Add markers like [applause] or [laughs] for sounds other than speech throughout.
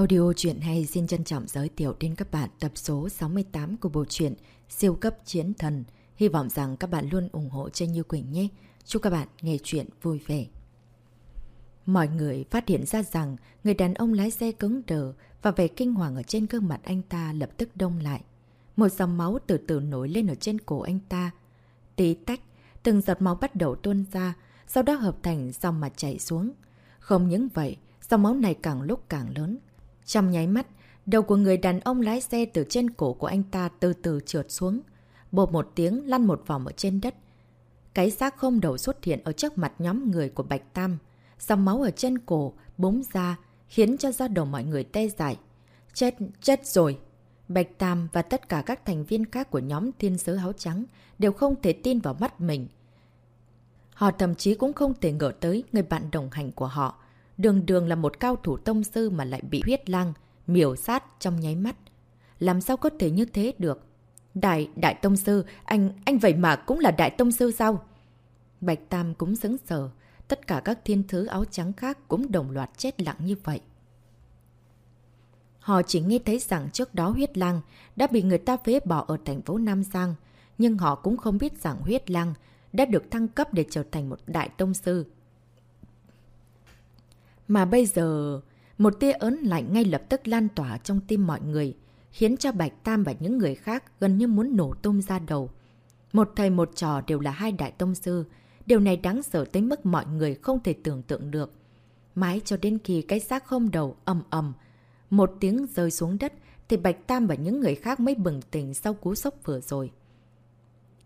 Audio truyện hay xin trân trọng giới thiệu đến các bạn tập số 68 của bộ truyện Siêu cấp chiến thần. Hy vọng rằng các bạn luôn ủng hộ cho Như Quỳnh nhé. Chúc các bạn nghe chuyện vui vẻ. Mọi người phát hiện ra rằng người đàn ông lái xe cứng đờ và vẻ kinh hoàng ở trên gương mặt anh ta lập tức đông lại. Một dòng máu từ từ nổi lên ở trên cổ anh ta. Tí tách, từng giọt máu bắt đầu tuôn ra, sau đó hợp thành dòng mặt chảy xuống. Không những vậy, dòng máu này càng lúc càng lớn. Trong nháy mắt, đầu của người đàn ông lái xe từ trên cổ của anh ta từ từ trượt xuống. Bột một tiếng lăn một vòng ở trên đất. Cái xác không đầu xuất hiện ở trước mặt nhóm người của Bạch Tam. Dòng máu ở trên cổ búng ra khiến cho da đầu mọi người tê dại. Chết, chết rồi! Bạch Tam và tất cả các thành viên khác của nhóm thiên sứ áo trắng đều không thể tin vào mắt mình. Họ thậm chí cũng không thể ngờ tới người bạn đồng hành của họ. Đường đường là một cao thủ tông sư mà lại bị huyết lang, miểu sát trong nháy mắt. Làm sao có thể như thế được? Đại, đại tông sư, anh, anh vậy mà cũng là đại tông sư sao? Bạch Tam cũng sững sờ. Tất cả các thiên thứ áo trắng khác cũng đồng loạt chết lặng như vậy. Họ chỉ nghe thấy rằng trước đó huyết lang đã bị người ta phế bỏ ở thành phố Nam Giang, nhưng họ cũng không biết rằng huyết lang đã được thăng cấp để trở thành một đại tông sư. Mà bây giờ, một tia ớn lạnh ngay lập tức lan tỏa trong tim mọi người, khiến cho Bạch Tam và những người khác gần như muốn nổ tung ra đầu. Một thầy một trò đều là hai đại tông sư, điều này đáng sợ tới mức mọi người không thể tưởng tượng được. Mãi cho đến khi cái xác không đầu ầm ầm, một tiếng rơi xuống đất thì Bạch Tam và những người khác mới bừng tỉnh sau cú sốc vừa rồi.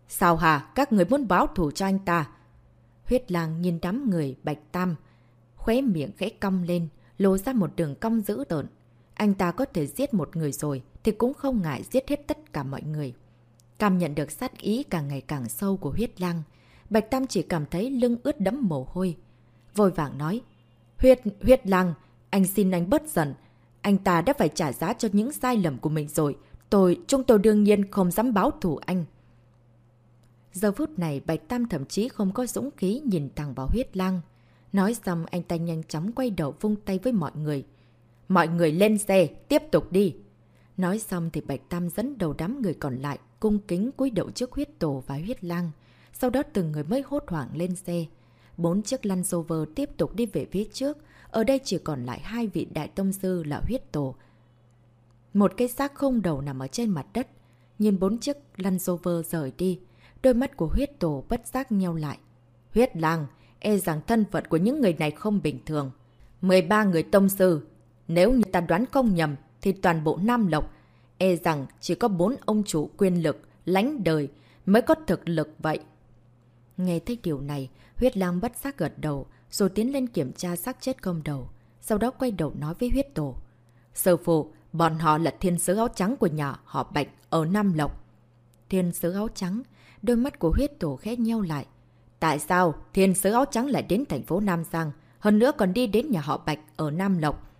Sao hả? Các người muốn báo thủ cho anh ta? Huyết lang nhìn đám người Bạch Tam, khóe miệng khẽ cong lên, lồ ra một đường cong dữ tợn. Anh ta có thể giết một người rồi thì cũng không ngại giết hết tất cả mọi người. Cảm nhận được sát ý càng ngày càng sâu của huyết lang, Bạch Tam chỉ cảm thấy lưng ướt đẫm mồ hôi. Vội vàng nói, huyết, huyết lang, anh xin anh bớt giận. Anh ta đã phải trả giá cho những sai lầm của mình rồi. Tôi, chúng tôi đương nhiên không dám báo thù anh. Giờ phút này Bạch Tam thậm chí không có dũng khí nhìn thẳng vào huyết lang. Nói xong anh ta nhanh chóng quay đầu vung tay với mọi người. Mọi người lên xe, tiếp tục đi. Nói xong thì Bạch Tam dẫn đầu đám người còn lại, cung kính cúi đầu trước huyết tổ và huyết lang. Sau đó từng người mới hốt hoảng lên xe. Bốn chiếc lăn Rover tiếp tục đi về phía trước. Ở đây chỉ còn lại hai vị đại tông sư là huyết tổ. Một cái xác không đầu nằm ở trên mặt đất. Nhìn bốn chiếc lăn Rover rời đi. Đôi mắt của huyết tổ bất giác nhau lại. Huyết lang, e rằng thân phận của những người này không bình thường. 13 người tông sư. Nếu như ta đoán không nhầm, thì toàn bộ Nam Lộc, e rằng chỉ có bốn ông chủ quyền lực, lãnh đời mới có thực lực vậy. Nghe thấy điều này, huyết lang bất giác gật đầu, rồi tiến lên kiểm tra xác chết công đầu. Sau đó quay đầu nói với huyết tổ. Sư phụ, bọn họ là thiên sứ áo trắng của nhà họ Bạch ở Nam Lộc. Thiên sứ áo trắng, đôi mắt của huyết tổ khẽ nheo lại. Tại sao thiên sứ áo trắng lại đến thành phố Nam Giang, hơn nữa còn đi đến nhà họ Bạch ở Nam Lộc?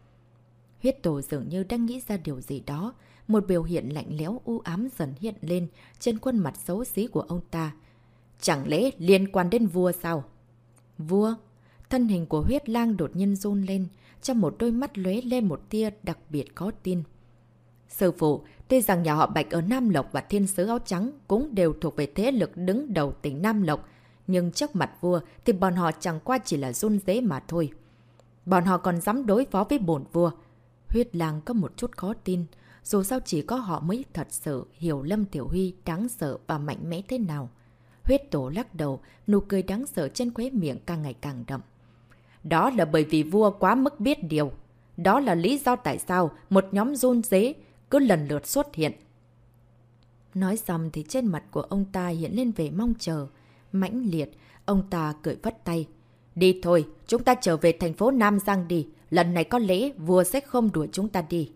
Huyết tổ dường như đang nghĩ ra điều gì đó, một biểu hiện lạnh lẽo u ám dần hiện lên trên khuôn mặt xấu xí của ông ta. Chẳng lẽ liên quan đến vua sao? Vua? Thân hình của huyết lang đột nhiên run lên, trong một đôi mắt lóe lên một tia đặc biệt khó tin. Sư phụ, tuy rằng nhà họ Bạch ở Nam Lộc và Thiên Sứ Áo Trắng cũng đều thuộc về thế lực đứng đầu tỉnh Nam Lộc, nhưng trước mặt vua thì bọn họ chẳng qua chỉ là run dế mà thôi. Bọn họ còn dám đối phó với bổn vua. Huyết lang có một chút khó tin, dù sao chỉ có họ mới thật sự hiểu Lâm Tiểu Huy đáng sợ và mạnh mẽ thế nào. Huyết tổ lắc đầu, nụ cười đáng sợ trên khóe miệng càng ngày càng đậm. Đó là bởi vì vua quá mức biết điều. Đó là lý do tại sao một nhóm run dế cứ lần lượt xuất hiện. Nói xong thì trên mặt của ông ta hiện lên vẻ mong chờ mãnh liệt, ông ta cười vất tay. Đi thôi, chúng ta trở về thành phố Nam Giang đi. Lần này có lẽ vua sẽ không đuổi chúng ta đi.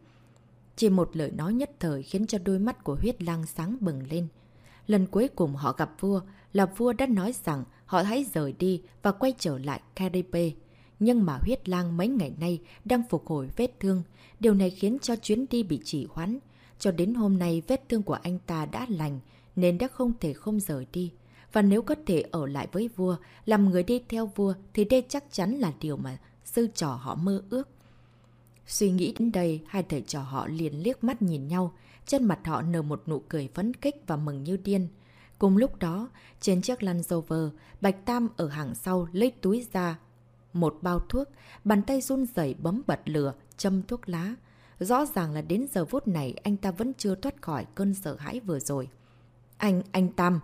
Chỉ một lời nói nhất thời khiến cho đôi mắt của huyết lang sáng bừng lên. Lần cuối cùng họ gặp vua là vua đã nói rằng họ hãy rời đi và quay trở lại Caribe. Nhưng mà huyết lang mấy ngày nay đang phục hồi vết thương. Điều này khiến cho chuyến đi bị trì hoãn. Cho đến hôm nay vết thương của anh ta đã lành nên đã không thể không rời đi. Và nếu có thể ở lại với vua, làm người đi theo vua thì đây chắc chắn là điều mà sư trò họ mơ ước. Suy nghĩ đến đây, hai thầy trò họ liền liếc mắt nhìn nhau. Trên mặt họ nở một nụ cười phấn kích và mừng như điên. Cùng lúc đó, trên chiếc lăn Rover, Bạch Tam ở hàng sau lấy túi ra một bao thuốc, bàn tay run rẩy bấm bật lửa, châm thuốc lá. Rõ ràng là đến giờ phút này anh ta vẫn chưa thoát khỏi cơn sợ hãi vừa rồi. Anh, anh Tam,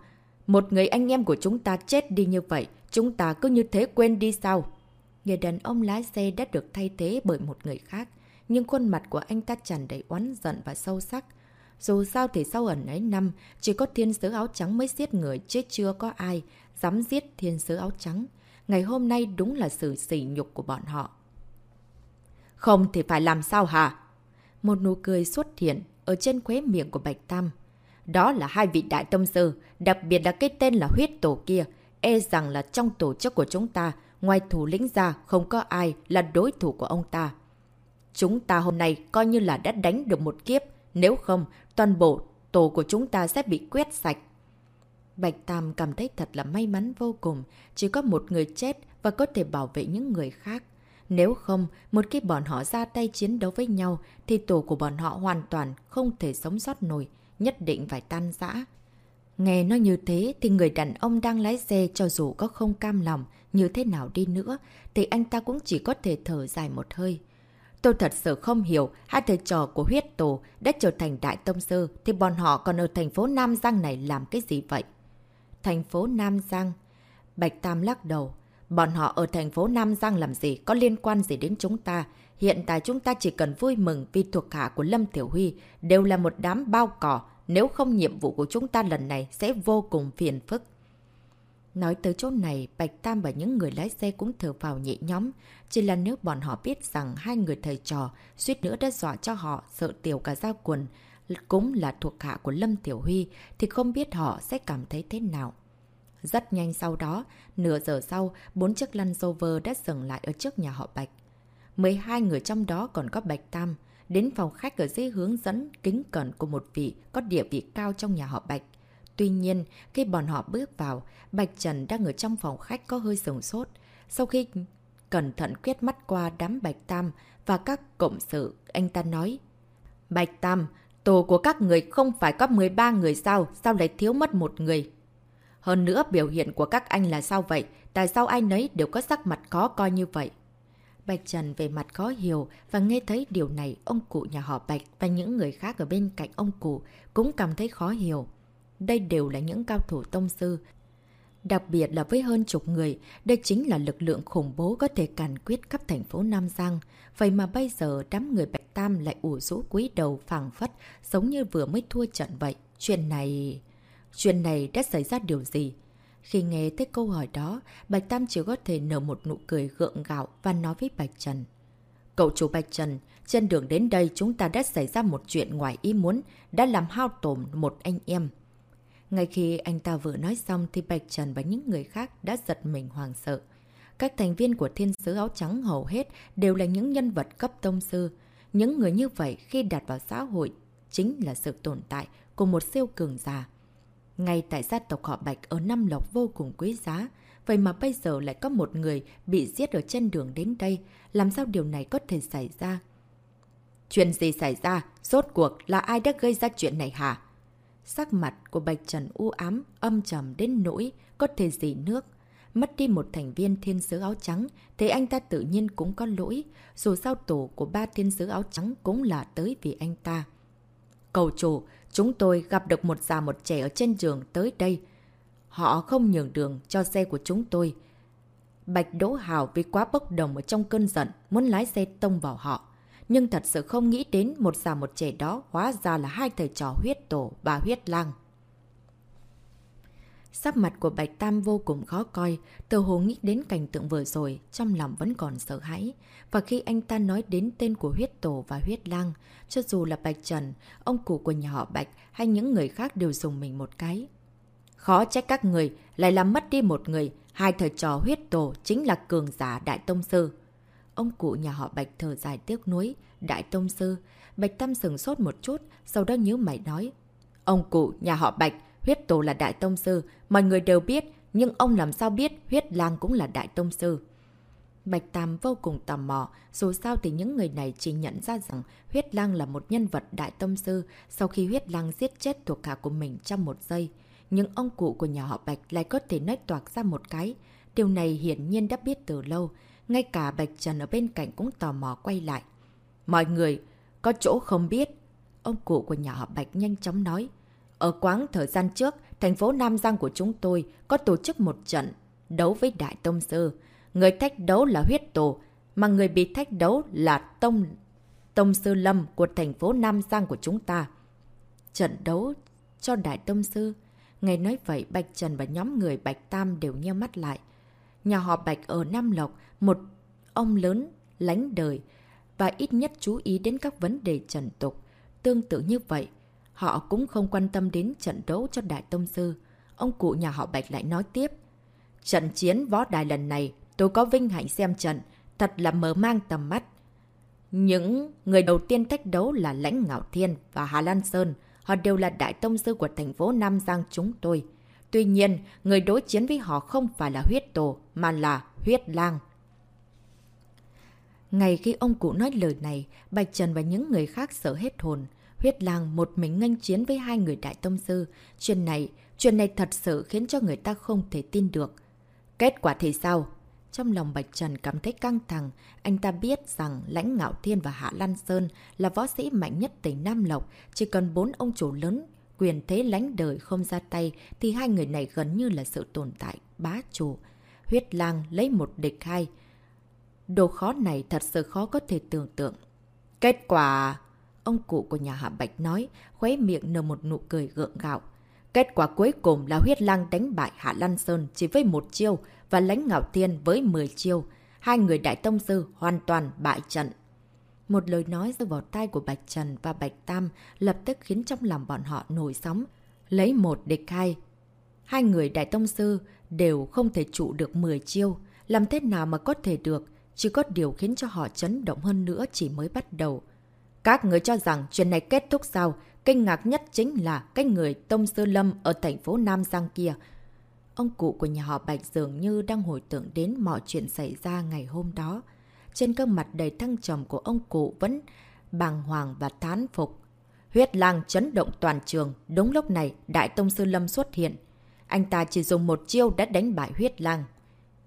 một người anh em của chúng ta chết đi như vậy, chúng ta cứ như thế quên đi sao? Người đàn ông lái xe đã được thay thế bởi một người khác, nhưng khuôn mặt của anh ta tràn đầy oán giận và sâu sắc. Dù sao thì sau ẩn ấy năm, chỉ có thiên sứ áo trắng mới giết người chứ chưa có ai dám giết thiên sứ áo trắng. Ngày hôm nay đúng là sự sỉ nhục của bọn họ. Không thì phải làm sao hả? Một nụ cười xuất hiện ở trên khuế miệng của Bạch Tam. Đó là hai vị đại tâm sư, đặc biệt là cái tên là huyết tổ kia. E rằng là trong tổ chức của chúng ta, ngoài thủ lĩnh ra không có ai là đối thủ của ông ta. Chúng ta hôm nay coi như là đã đánh được một kiếp, nếu không, toàn bộ tổ của chúng ta sẽ bị quét sạch. Bạch Tam cảm thấy thật là may mắn vô cùng, chỉ có một người chết và có thể bảo vệ những người khác. Nếu không, một khi bọn họ ra tay chiến đấu với nhau, thì tổ của bọn họ hoàn toàn không thể sống sót nổi, nhất định phải tan rã. Nghe nó như thế thì người đàn ông đang lái xe cho dù có không cam lòng như thế nào đi nữa, thì anh ta cũng chỉ có thể thở dài một hơi. Tôi thật sự không hiểu, hai thầy trò của huyết tổ đã trở thành đại tông sư, thì bọn họ còn ở thành phố Nam Giang này làm cái gì vậy? Thành phố Nam Giang Bạch Tam lắc đầu. Bọn họ ở thành phố Nam Giang làm gì, có liên quan gì đến chúng ta? Hiện tại chúng ta chỉ cần vui mừng vì thuộc hạ của Lâm Tiểu Huy đều là một đám bao cỏ, nếu không nhiệm vụ của chúng ta lần này sẽ vô cùng phiền phức. Nói tới chỗ này, Bạch Tam và những người lái xe cũng thở vào nhẹ nhóm. Chỉ là nếu bọn họ biết rằng hai người thầy trò suýt nữa đã dọa cho họ sợ tiểu cả gia quần, cũng là thuộc hạ của Lâm Tiểu Huy, thì không biết họ sẽ cảm thấy thế nào. Rất nhanh sau đó, nửa giờ sau, bốn chiếc lăn Rover đã dừng lại ở trước nhà họ Bạch. 12 người trong đó còn có Bạch Tam, đến phòng khách ở dưới hướng dẫn kính cẩn của một vị có địa vị cao trong nhà họ Bạch. Tuy nhiên, khi bọn họ bước vào, Bạch Trần đang ở trong phòng khách có hơi sừng sốt. Sau khi cẩn thận quét mắt qua đám Bạch Tam và các cộng sự, anh ta nói Bạch Tam, tổ của các người không phải có 13 người sao, sao lại thiếu mất một người? Hơn nữa biểu hiện của các anh là sao vậy? Tại sao ai nấy đều có sắc mặt khó coi như vậy? Bạch Trần về mặt khó hiểu và nghe thấy điều này ông cụ nhà họ Bạch và những người khác ở bên cạnh ông cụ cũng cảm thấy khó hiểu. Đây đều là những cao thủ tông sư. Đặc biệt là với hơn chục người, đây chính là lực lượng khủng bố có thể càn quyết khắp thành phố Nam Giang. Vậy mà bây giờ đám người Bạch Tam lại ủ rũ quý đầu phẳng phất, giống như vừa mới thua trận vậy. Chuyện này... Chuyện này đã xảy ra điều gì? Khi nghe tới câu hỏi đó, Bạch Tam chỉ có thể nở một nụ cười gượng gạo và nói với Bạch Trần. Cậu chủ Bạch Trần, trên đường đến đây chúng ta đã xảy ra một chuyện ngoài ý muốn, đã làm hao tổn một anh em. Ngay khi anh ta vừa nói xong thì Bạch Trần và những người khác đã giật mình hoàng sợ. Các thành viên của thiên sứ áo trắng hầu hết đều là những nhân vật cấp tông sư. Những người như vậy khi đặt vào xã hội chính là sự tồn tại của một siêu cường giả. Ngay tại gia tộc họ Bạch ở Nam Lộc vô cùng quý giá, vậy mà bây giờ lại có một người bị giết ở trên đường đến đây, làm sao điều này có thể xảy ra? Chuyện gì xảy ra? Rốt cuộc là ai đã gây ra chuyện này hả? Sắc mặt của Bạch Trần u ám, âm trầm đến nỗi, có thể dì nước. Mất đi một thành viên thiên sứ áo trắng, thì anh ta tự nhiên cũng có lỗi. Dù sao tổ của ba thiên sứ áo trắng cũng là tới vì anh ta. Cầu chủ, chúng tôi gặp được một già một trẻ ở trên giường tới đây. Họ không nhường đường cho xe của chúng tôi. Bạch Đỗ Hào vì quá bốc đồng ở trong cơn giận, muốn lái xe tông vào họ. Nhưng thật sự không nghĩ đến một già một trẻ đó hóa ra là hai thầy trò huyết tổ và huyết lang. Sắc mặt của Bạch Tam vô cùng khó coi, tờ hồ nghĩ đến cảnh tượng vừa rồi, trong lòng vẫn còn sợ hãi. Và khi anh ta nói đến tên của huyết tổ và huyết lang, cho dù là Bạch Trần, ông cụ của nhà họ Bạch hay những người khác đều dùng mình một cái. Khó trách các người lại làm mất đi một người, hai thời trò huyết tổ chính là cường giả Đại Tông Sư. Ông cụ nhà họ Bạch thở dài tiếc nuối, Đại Tông Sư. Bạch tam sừng sốt một chút, sau đó nhớ mày nói. Ông cụ nhà họ Bạch huyết tổ là đại tông sư, mọi người đều biết, nhưng ông làm sao biết huyết lang cũng là đại tông sư. Bạch Tam vô cùng tò mò, dù sao thì những người này chỉ nhận ra rằng huyết lang là một nhân vật đại tông sư sau khi huyết lang giết chết thuộc hạ của mình trong một giây. Nhưng ông cụ của nhà họ Bạch lại có thể nói toạc ra một cái. Điều này hiển nhiên đã biết từ lâu. Ngay cả Bạch Trần ở bên cạnh cũng tò mò quay lại. Mọi người, có chỗ không biết. Ông cụ của nhà họ Bạch nhanh chóng nói. Ở quãng thời gian trước, thành phố Nam Giang của chúng tôi có tổ chức một trận đấu với Đại Tông Sư. Người thách đấu là huyết tổ, mà người bị thách đấu là Tông Tông Sư Lâm của thành phố Nam Giang của chúng ta. Trận đấu cho Đại Tông Sư. Ngày nói vậy, Bạch Trần và nhóm người Bạch Tam đều nheo mắt lại. Nhà họ Bạch ở Nam Lộc, một ông lớn, lánh đời, và ít nhất chú ý đến các vấn đề trần tục. Tương tự như vậy, họ cũng không quan tâm đến trận đấu cho Đại Tông Sư. Ông cụ nhà họ Bạch lại nói tiếp. Trận chiến võ đài lần này, tôi có vinh hạnh xem trận, thật là mở mang tầm mắt. Những người đầu tiên thách đấu là Lãnh Ngạo Thiên và Hà Lan Sơn. Họ đều là đại tông sư của thành phố Nam Giang chúng tôi. Tuy nhiên, người đối chiến với họ không phải là huyết tổ, mà là huyết lang. Ngày khi ông cụ nói lời này, Bạch Trần và những người khác sợ hết hồn. Huyết lang một mình nganh chiến với hai người đại tông sư. Chuyện này, chuyện này thật sự khiến cho người ta không thể tin được. Kết quả thì sao? Trong lòng Bạch Trần cảm thấy căng thẳng, anh ta biết rằng Lãnh Ngạo Thiên và Hạ Lan Sơn là võ sĩ mạnh nhất tỉnh Nam Lộc, chỉ cần bốn ông chủ lớn, quyền thế lãnh đời không ra tay thì hai người này gần như là sự tồn tại bá chủ. Huyết lang lấy một địch hai. Đồ khó này thật sự khó có thể tưởng tượng. Kết quả... Ông cụ của nhà Hạ Bạch nói, khuấy miệng nở một nụ cười gượng gạo. Kết quả cuối cùng là huyết lang đánh bại Hạ Lan Sơn chỉ với một chiêu và lãnh ngạo thiên với 10 chiêu. Hai người đại tông sư hoàn toàn bại trận. Một lời nói rơi vào tay của Bạch Trần và Bạch Tam lập tức khiến trong lòng bọn họ nổi sóng. Lấy một địch hai. Hai người đại tông sư đều không thể trụ được 10 chiêu. Làm thế nào mà có thể được? Chỉ có điều khiến cho họ chấn động hơn nữa chỉ mới bắt đầu. Các người cho rằng chuyện này kết thúc sao? Kinh ngạc nhất chính là cái người Tông Sư Lâm ở thành phố Nam Giang kia. Ông cụ của nhà họ Bạch dường như đang hồi tưởng đến mọi chuyện xảy ra ngày hôm đó. Trên gương mặt đầy thăng trầm của ông cụ vẫn bàng hoàng và thán phục. Huyết lang chấn động toàn trường. Đúng lúc này, Đại Tông Sư Lâm xuất hiện. Anh ta chỉ dùng một chiêu đã đánh bại huyết lang.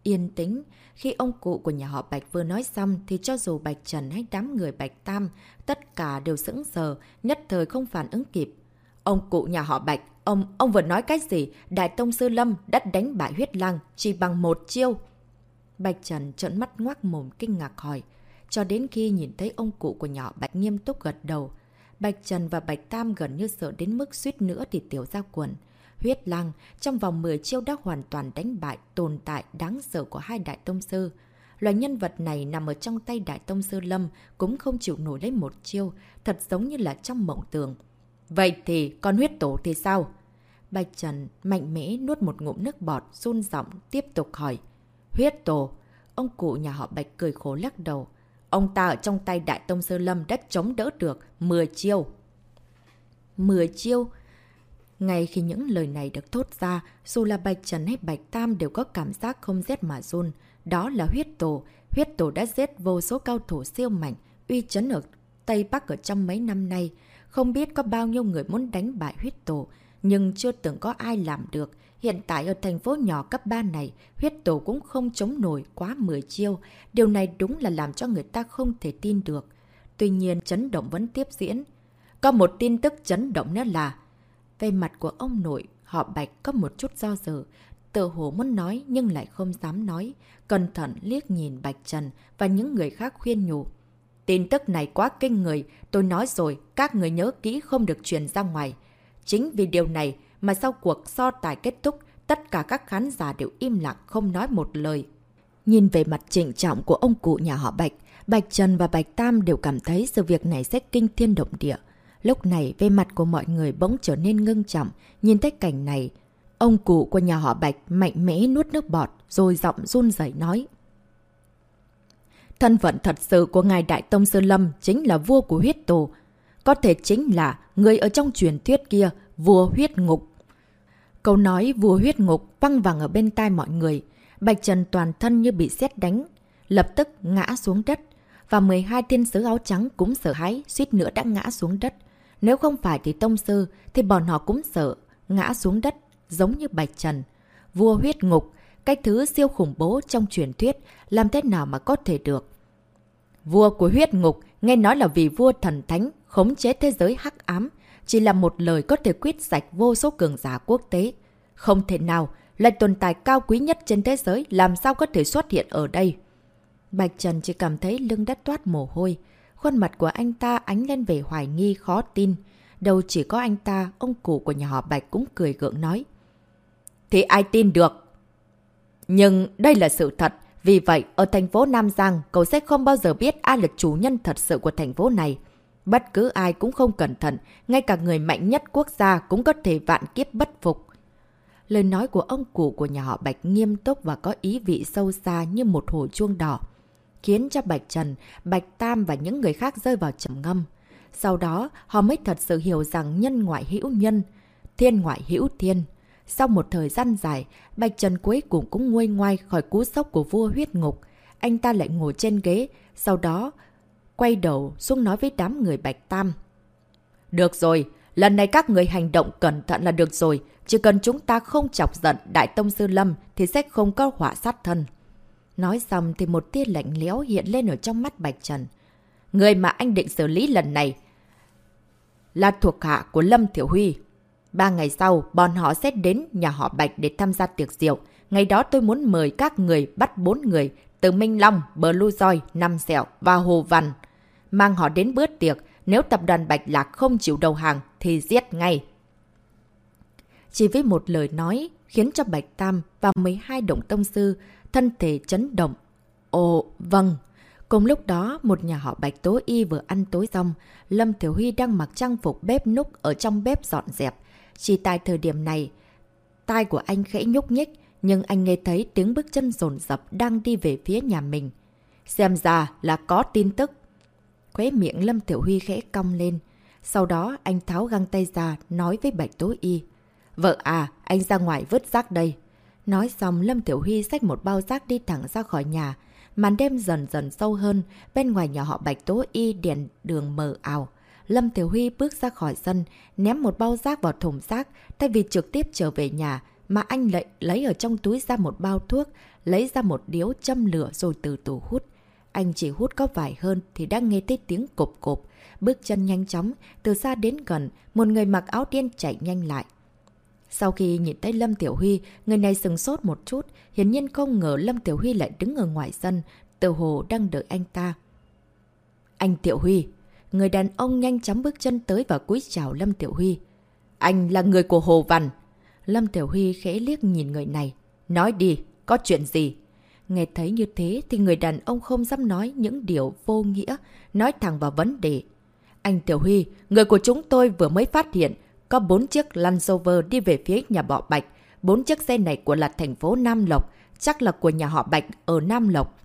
Yên tĩnh, khi ông cụ của nhà họ Bạch vừa nói xong thì cho dù Bạch Trần hay đám người Bạch Tam, tất cả đều sững sờ, nhất thời không phản ứng kịp. Ông cụ nhà họ Bạch, ông ông vừa nói cái gì? Đại Tông Sư Lâm đã đánh bại huyết lăng chỉ bằng một chiêu. Bạch Trần trợn mắt ngoác mồm kinh ngạc hỏi. Cho đến khi nhìn thấy ông cụ của nhỏ Bạch nghiêm túc gật đầu. Bạch Trần và Bạch Tam gần như sợ đến mức suýt nữa thì tiểu ra quần. Huyết lang trong vòng 10 chiêu đã hoàn toàn đánh bại tồn tại đáng sợ của hai đại tông sư. Loài nhân vật này nằm ở trong tay đại tông sư Lâm cũng không chịu nổi lấy một chiêu, thật giống như là trong mộng tường. Vậy thì con huyết tổ thì sao? Bạch Trần mạnh mẽ nuốt một ngụm nước bọt, run giọng tiếp tục hỏi. Huyết tổ. Ông cụ nhà họ Bạch cười khổ lắc đầu. Ông ta ở trong tay Đại Tông Sơ Lâm đã chống đỡ được 10 chiêu. 10 chiêu? Ngay khi những lời này được thốt ra, dù là Bạch Trần hay Bạch Tam đều có cảm giác không rét mà run. Đó là huyết tổ. Huyết tổ đã giết vô số cao thủ siêu mạnh, uy chấn ở Tây Bắc ở trong mấy năm nay. Không biết có bao nhiêu người muốn đánh bại huyết tổ, nhưng chưa từng có ai làm được. Hiện tại ở thành phố nhỏ cấp 3 này, huyết tổ cũng không chống nổi quá 10 chiêu. Điều này đúng là làm cho người ta không thể tin được. Tuy nhiên, chấn động vẫn tiếp diễn. Có một tin tức chấn động nữa là về mặt của ông nội, họ Bạch có một chút do dự. Tự hồ muốn nói nhưng lại không dám nói. Cẩn thận liếc nhìn Bạch Trần và những người khác khuyên nhủ. Tin tức này quá kinh người. Tôi nói rồi, các người nhớ kỹ không được truyền ra ngoài. Chính vì điều này mà sau cuộc so tài kết thúc, tất cả các khán giả đều im lặng không nói một lời. Nhìn về mặt trịnh trọng của ông cụ nhà họ Bạch, Bạch Trần và Bạch Tam đều cảm thấy sự việc này sẽ kinh thiên động địa. Lúc này, về mặt của mọi người bỗng trở nên ngưng trọng, nhìn thấy cảnh này. Ông cụ của nhà họ Bạch mạnh mẽ nuốt nước bọt, rồi giọng run rẩy nói. Thân phận thật sự của ngài Đại Tông sư Lâm chính là vua của huyết tổ. Có thể chính là người ở trong truyền thuyết kia, vua huyết ngục. Câu nói vua huyết ngục văng vẳng ở bên tai mọi người. Bạch Trần toàn thân như bị xét đánh. lập tức ngã xuống đất. Và 12 thiên sứ áo trắng cũng sợ hãi, suýt nữa đã ngã xuống đất. Nếu không phải thì tông sư, thì bọn họ cũng sợ, ngã xuống đất, giống như Bạch Trần. Vua huyết ngục, cái thứ siêu khủng bố trong truyền thuyết, làm thế nào mà có thể được. Vua của huyết ngục, nghe nói là vì vua thần thánh, khống chế thế giới hắc ám, chỉ là một lời có thể quyết sạch vô số cường giả quốc tế. Không thể nào, lại tồn tại cao quý nhất trên thế giới làm sao có thể xuất hiện ở đây. Bạch Trần chỉ cảm thấy lưng đất toát mồ hôi. Khuôn mặt của anh ta ánh lên về hoài nghi khó tin. Đâu chỉ có anh ta, ông cụ của nhà họ Bạch cũng cười gượng nói. Thì ai tin được? Nhưng đây là sự thật. Vì vậy, ở thành phố Nam Giang, cậu sẽ không bao giờ biết ai là chủ nhân thật sự của thành phố này. Bất cứ ai cũng không cẩn thận, ngay cả người mạnh nhất quốc gia cũng có thể vạn kiếp bất phục. Lời nói của ông cụ của nhà họ Bạch nghiêm túc và có ý vị sâu xa như một hồi chuông đỏ, khiến cho Bạch Trần, Bạch Tam và những người khác rơi vào trầm ngâm. Sau đó, họ mới thật sự hiểu rằng nhân ngoại hữu nhân, thiên ngoại hữu thiên. Sau một thời gian dài, Bạch Trần cuối cùng cũng nguôi ngoai khỏi cú sốc của vua huyết ngục. Anh ta lại ngồi trên ghế, sau đó quay đầu xuống nói với đám người Bạch Tam. Được rồi, lần này các người hành động cẩn thận là được rồi. Chỉ cần chúng ta không chọc giận Đại Tông Sư Lâm thì sẽ không có họa sát thân. Nói xong thì một tia lạnh lẽo hiện lên ở trong mắt Bạch Trần. Người mà anh định xử lý lần này là thuộc hạ của Lâm Thiểu Huy. Ba ngày sau, bọn họ sẽ đến nhà họ Bạch để tham gia tiệc rượu. Ngày đó tôi muốn mời các người bắt bốn người từ Minh Long, Bờ Lu Roi, Năm Sẹo và Hồ Văn. Mang họ đến bữa tiệc, nếu tập đoàn Bạch Lạc không chịu đầu hàng thì giết ngay. Chỉ với một lời nói khiến cho Bạch Tam và 12 động tông sư thân thể chấn động. Ồ, vâng. Cùng lúc đó, một nhà họ Bạch Tố Y vừa ăn tối xong, Lâm Thiểu Huy đang mặc trang phục bếp núc ở trong bếp dọn dẹp. Chỉ tại thời điểm này, tai của anh khẽ nhúc nhích, nhưng anh nghe thấy tiếng bước chân rồn rập đang đi về phía nhà mình. Xem ra là có tin tức. Khuế miệng Lâm Tiểu Huy khẽ cong lên. Sau đó anh tháo găng tay ra nói với Bạch Tố Y. Vợ à, anh ra ngoài vứt rác đây. Nói xong Lâm Tiểu Huy xách một bao rác đi thẳng ra khỏi nhà. Màn đêm dần dần sâu hơn, bên ngoài nhà họ Bạch Tố Y điện đường mờ ảo. Lâm Tiểu Huy bước ra khỏi sân, ném một bao rác vào thùng rác, thay vì trực tiếp trở về nhà, mà anh lại lấy ở trong túi ra một bao thuốc, lấy ra một điếu châm lửa rồi từ từ hút. Anh chỉ hút có vài hơn thì đã nghe thấy tiếng cộp cộp. Bước chân nhanh chóng, từ xa đến gần, một người mặc áo đen chạy nhanh lại. Sau khi nhìn thấy Lâm Tiểu Huy, người này sừng sốt một chút, hiển nhiên không ngờ Lâm Tiểu Huy lại đứng ở ngoài sân, tự hồ đang đợi anh ta. Anh Tiểu Huy, người đàn ông nhanh chóng bước chân tới và cúi chào Lâm Tiểu Huy. Anh là người của Hồ Văn. Lâm Tiểu Huy khẽ liếc nhìn người này. Nói đi, có chuyện gì? Nghe thấy như thế thì người đàn ông không dám nói những điều vô nghĩa, nói thẳng vào vấn đề. Anh Tiểu Huy, người của chúng tôi vừa mới phát hiện có bốn chiếc Land Rover đi về phía nhà bọ Bạch. Bốn chiếc xe này của là thành phố Nam Lộc, chắc là của nhà họ Bạch ở Nam Lộc.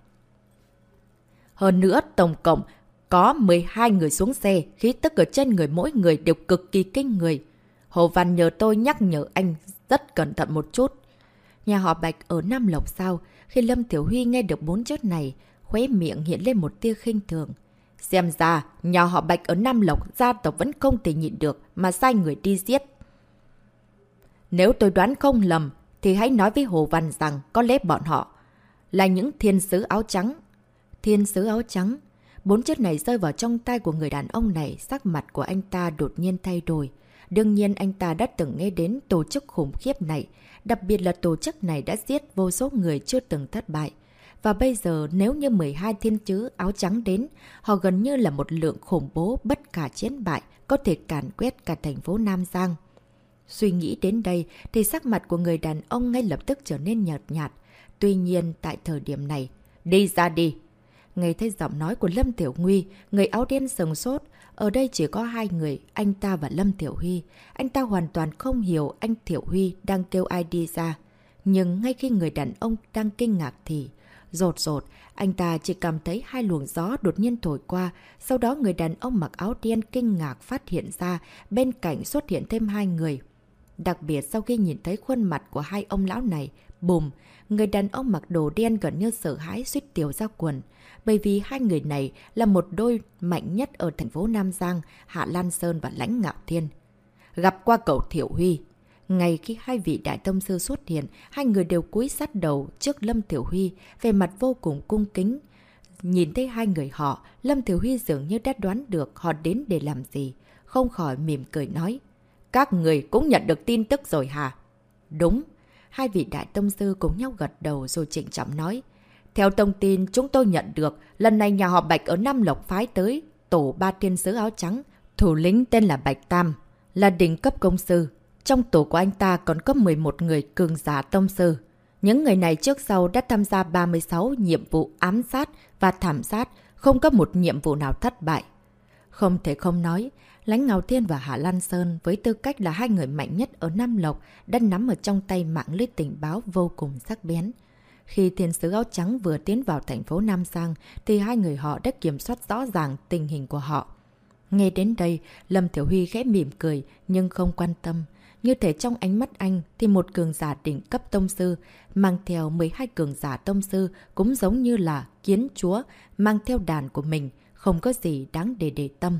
Hơn nữa, tổng cộng có 12 người xuống xe, khí tức ở trên người mỗi người đều cực kỳ kinh người. Hồ Văn nhờ tôi nhắc nhở anh rất cẩn thận một chút. Nhà họ Bạch ở Nam Lộc sao? Khi Lâm Tiểu Huy nghe được bốn chốt này, khóe miệng hiện lên một tia khinh thường. Xem ra, nhà họ Bạch ở Nam Lộc gia tộc vẫn không thể nhịn được mà sai người đi giết. Nếu tôi đoán không lầm, thì hãy nói với Hồ Văn rằng có lẽ bọn họ là những thiên sứ áo trắng. Thiên sứ áo trắng? Bốn chất này rơi vào trong tay của người đàn ông này, sắc mặt của anh ta đột nhiên thay đổi. Đương nhiên anh ta đã từng nghe đến tổ chức khủng khiếp này, đặc biệt là tổ chức này đã giết vô số người chưa từng thất bại. Và bây giờ nếu như 12 thiên chữ áo trắng đến, họ gần như là một lượng khủng bố bất cả chiến bại, có thể càn quét cả thành phố Nam Giang. Suy nghĩ đến đây thì sắc mặt của người đàn ông ngay lập tức trở nên nhợt nhạt. Tuy nhiên tại thời điểm này, đi ra đi. Nghe thấy giọng nói của Lâm Tiểu Nguy, người áo đen sừng sốt. Ở đây chỉ có hai người, anh ta và Lâm Tiểu Huy. Anh ta hoàn toàn không hiểu anh Tiểu Huy đang kêu ai đi ra. Nhưng ngay khi người đàn ông đang kinh ngạc thì... Rột rột, anh ta chỉ cảm thấy hai luồng gió đột nhiên thổi qua, sau đó người đàn ông mặc áo đen kinh ngạc phát hiện ra, bên cạnh xuất hiện thêm hai người. Đặc biệt sau khi nhìn thấy khuôn mặt của hai ông lão này, Bùm! Người đàn ông mặc đồ đen gần như sợ hãi suýt tiểu ra quần. Bởi vì hai người này là một đôi mạnh nhất ở thành phố Nam Giang, Hạ Lan Sơn và Lãnh Ngạo Thiên. Gặp qua cậu Thiệu Huy. Ngay khi hai vị đại tông sư xuất hiện, hai người đều cúi sát đầu trước Lâm Tiểu Huy, về mặt vô cùng cung kính. Nhìn thấy hai người họ, Lâm Tiểu Huy dường như đã đoán được họ đến để làm gì. Không khỏi mỉm cười nói. Các người cũng nhận được tin tức rồi hả? Đúng. Hai vị đại tông sư cùng nhau gật đầu rồi trịnh trọng nói. Theo thông tin chúng tôi nhận được, lần này nhà họ Bạch ở Nam Lộc phái tới tổ ba thiên sứ áo trắng. Thủ lĩnh tên là Bạch Tam, là đỉnh cấp công sư. Trong tổ của anh ta còn có 11 người cường giả tông sư. Những người này trước sau đã tham gia 36 nhiệm vụ ám sát và thảm sát, không có một nhiệm vụ nào thất bại. Không thể không nói, lánh Ngào Thiên và Hạ Lan Sơn với tư cách là hai người mạnh nhất ở Nam Lộc đã nắm ở trong tay mạng lưới tình báo vô cùng sắc bén. Khi thiên sứ áo trắng vừa tiến vào thành phố Nam Sang thì hai người họ đã kiểm soát rõ ràng tình hình của họ. Nghe đến đây, Lâm Thiểu Huy khẽ mỉm cười nhưng không quan tâm. Như thể trong ánh mắt anh thì một cường giả đỉnh cấp tông sư mang theo 12 cường giả tông sư cũng giống như là kiến chúa mang theo đàn của mình, không có gì đáng để để tâm.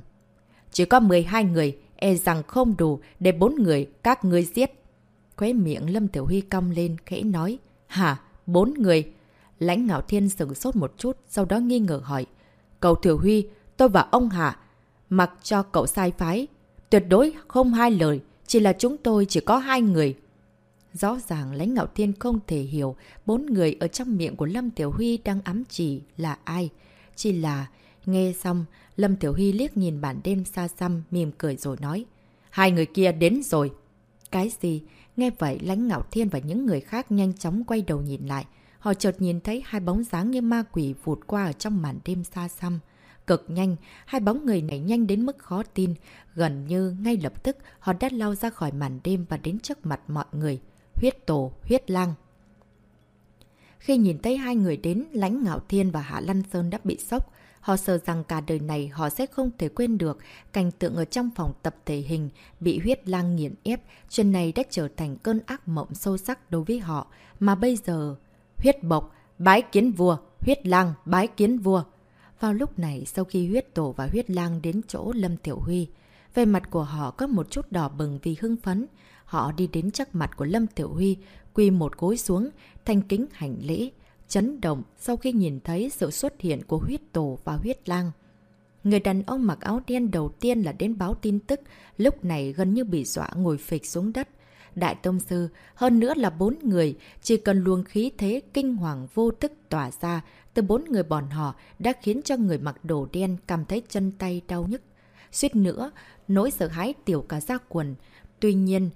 Chỉ có 12 người, e rằng không đủ để bốn người các ngươi giết. Khóe miệng Lâm Tiểu Huy cong lên, khẽ nói. Hả? Bốn người? Lãnh Ngạo Thiên sửng sốt một chút, sau đó nghi ngờ hỏi. Cậu Tiểu Huy, tôi và ông hả? mặc cho cậu sai phái. Tuyệt đối không hai lời, chỉ là chúng tôi chỉ có hai người. Rõ ràng lãnh ngạo thiên không thể hiểu bốn người ở trong miệng của Lâm Tiểu Huy đang ám chỉ là ai. Chỉ là Nghe xong, Lâm Tiểu Huy liếc nhìn bản đêm xa xăm, mỉm cười rồi nói. Hai người kia đến rồi. Cái gì? Nghe vậy, lãnh ngạo thiên và những người khác nhanh chóng quay đầu nhìn lại. Họ chợt nhìn thấy hai bóng dáng như ma quỷ vụt qua ở trong màn đêm xa xăm. Cực nhanh, hai bóng người này nhanh đến mức khó tin. Gần như ngay lập tức họ đã lao ra khỏi màn đêm và đến trước mặt mọi người. Huyết tổ, huyết lang. Khi nhìn thấy hai người đến, lãnh ngạo thiên và Hạ Lăn Sơn đã bị sốc. Họ sợ rằng cả đời này họ sẽ không thể quên được cảnh tượng ở trong phòng tập thể hình bị huyết lang nghiền ép. Chuyện này đã trở thành cơn ác mộng sâu sắc đối với họ. Mà bây giờ, huyết bộc, bái kiến vua, huyết lang, bái kiến vua. Vào lúc này, sau khi huyết tổ và huyết lang đến chỗ Lâm Tiểu Huy, về mặt của họ có một chút đỏ bừng vì hưng phấn. Họ đi đến chắc mặt của Lâm Tiểu Huy, quy một gối xuống, thanh kính hành lễ chấn động sau khi nhìn thấy sự xuất hiện của huyết tổ và huyết lang. Người đàn ông mặc áo đen đầu tiên là đến báo tin tức, lúc này gần như bị dọa ngồi phịch xuống đất. Đại Tông Sư, hơn nữa là bốn người, chỉ cần luồng khí thế kinh hoàng vô tức tỏa ra từ bốn người bọn họ đã khiến cho người mặc đồ đen cảm thấy chân tay đau nhức. Suýt nữa, nỗi sợ hãi tiểu cả ra quần. Tuy nhiên,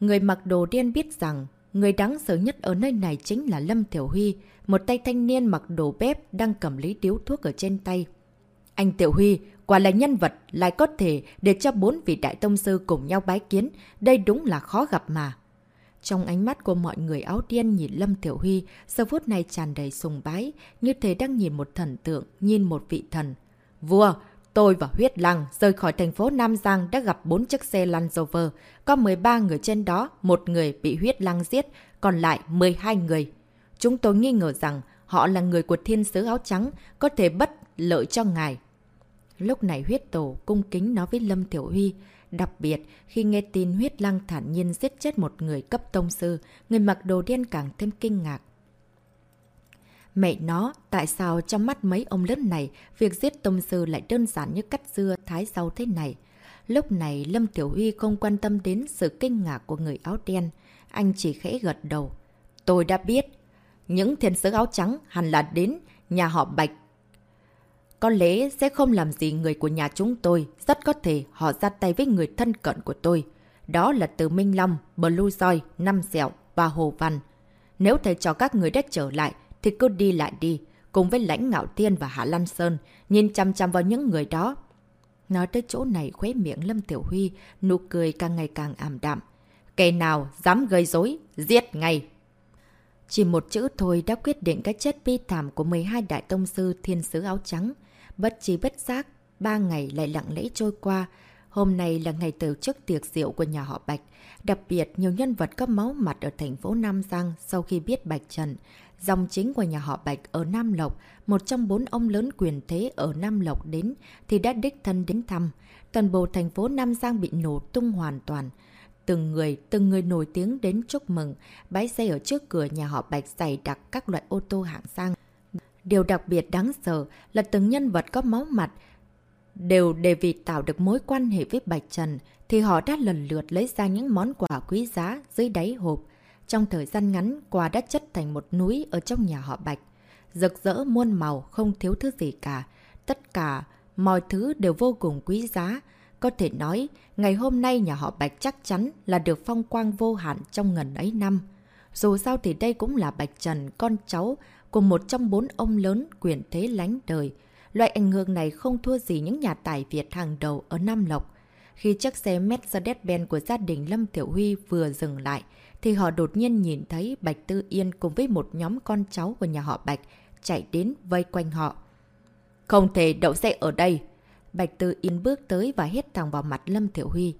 người mặc đồ đen biết rằng người đáng sợ nhất ở nơi này chính là Lâm Thiểu Huy, một tay thanh niên mặc đồ bếp đang cầm lấy điếu thuốc ở trên tay. Anh Tiểu Huy, quả là nhân vật, lại có thể để cho bốn vị đại tông sư cùng nhau bái kiến. Đây đúng là khó gặp mà. Trong ánh mắt của mọi người áo đen nhìn Lâm Tiểu Huy, giờ phút này tràn đầy sùng bái, như thế đang nhìn một thần tượng, nhìn một vị thần. Vua, tôi và Huyết Lăng rời khỏi thành phố Nam Giang đã gặp bốn chiếc xe Land Rover. Có 13 người trên đó, một người bị Huyết Lăng giết, còn lại 12 người. Chúng tôi nghi ngờ rằng họ là người của thiên sứ áo trắng, có thể bất lợi cho ngài. Lúc này huyết tổ cung kính nói với Lâm Tiểu Huy. Đặc biệt, khi nghe tin huyết lăng thản nhiên giết chết một người cấp tông sư, người mặc đồ đen càng thêm kinh ngạc. Mẹ nó, tại sao trong mắt mấy ông lớn này, việc giết tông sư lại đơn giản như cắt dưa thái rau thế này? Lúc này, Lâm Tiểu Huy không quan tâm đến sự kinh ngạc của người áo đen. Anh chỉ khẽ gật đầu. Tôi đã biết, những thiên sứ áo trắng hẳn là đến nhà họ Bạch. Có lẽ sẽ không làm gì người của nhà chúng tôi, rất có thể họ ra tay với người thân cận của tôi. Đó là từ Minh Long, Blue Joy, Năm Sẹo và Hồ Văn. Nếu thầy cho các người đã trở lại, thì cứ đi lại đi, cùng với Lãnh Ngạo Tiên và Hạ Lan Sơn, nhìn chăm chăm vào những người đó. Nói tới chỗ này khuế miệng Lâm Tiểu Huy, nụ cười càng ngày càng ảm đạm. Kẻ nào dám gây rối giết ngay! Chỉ một chữ thôi đã quyết định cái chết bi thảm của 12 đại tông sư thiên sứ áo trắng. Bất trí bất giác, ba ngày lại lặng lẽ trôi qua. Hôm nay là ngày tổ chức tiệc rượu của nhà họ Bạch. Đặc biệt, nhiều nhân vật có máu mặt ở thành phố Nam Giang sau khi biết Bạch Trần. Dòng chính của nhà họ Bạch ở Nam Lộc, một trong bốn ông lớn quyền thế ở Nam Lộc đến thì đã đích thân đến thăm. Toàn bộ thành phố Nam Giang bị nổ tung hoàn toàn. Từng người, từng người nổi tiếng đến chúc mừng, bãi xe ở trước cửa nhà họ Bạch dày đặc các loại ô tô hạng sang. Điều đặc biệt đáng sợ là từng nhân vật có máu mặt, đều để vì tạo được mối quan hệ với Bạch Trần, thì họ đã lần lượt lấy ra những món quà quý giá dưới đáy hộp. Trong thời gian ngắn, quà đã chất thành một núi ở trong nhà họ Bạch. Rực rỡ muôn màu, không thiếu thứ gì cả. Tất cả, mọi thứ đều vô cùng quý giá. Có thể nói, ngày hôm nay nhà họ Bạch chắc chắn là được phong quang vô hạn trong ngần ấy năm. Dù sao thì đây cũng là Bạch Trần, con cháu, của một trong bốn ông lớn quyền thế lánh đời. Loại ảnh hưởng này không thua gì những nhà tài Việt hàng đầu ở Nam Lộc. Khi chiếc xe Mercedes-Benz của gia đình Lâm Tiểu Huy vừa dừng lại, thì họ đột nhiên nhìn thấy Bạch Tư Yên cùng với một nhóm con cháu của nhà họ Bạch chạy đến vây quanh họ. Không thể đậu xe ở đây. Bạch Tư Yên bước tới và hét thẳng vào mặt Lâm Thiểu Huy.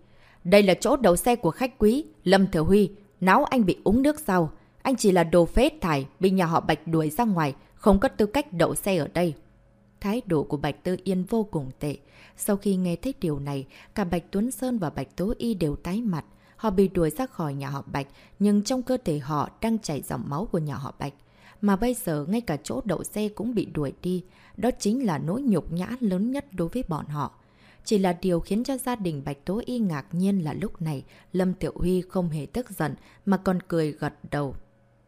Đây là chỗ đậu xe của khách quý. Lâm Thiểu Huy, náo anh bị uống nước sao anh chỉ là đồ phế thải, bị nhà họ Bạch đuổi ra ngoài, không có tư cách đậu xe ở đây. Thái độ của Bạch Tư Yên vô cùng tệ. Sau khi nghe thấy điều này, cả Bạch Tuấn Sơn và Bạch Tố Y đều tái mặt. Họ bị đuổi ra khỏi nhà họ Bạch, nhưng trong cơ thể họ đang chảy dòng máu của nhà họ Bạch. Mà bây giờ ngay cả chỗ đậu xe cũng bị đuổi đi. Đó chính là nỗi nhục nhã lớn nhất đối với bọn họ. Chỉ là điều khiến cho gia đình Bạch Tố Y ngạc nhiên là lúc này Lâm Tiểu Huy không hề tức giận mà còn cười gật đầu.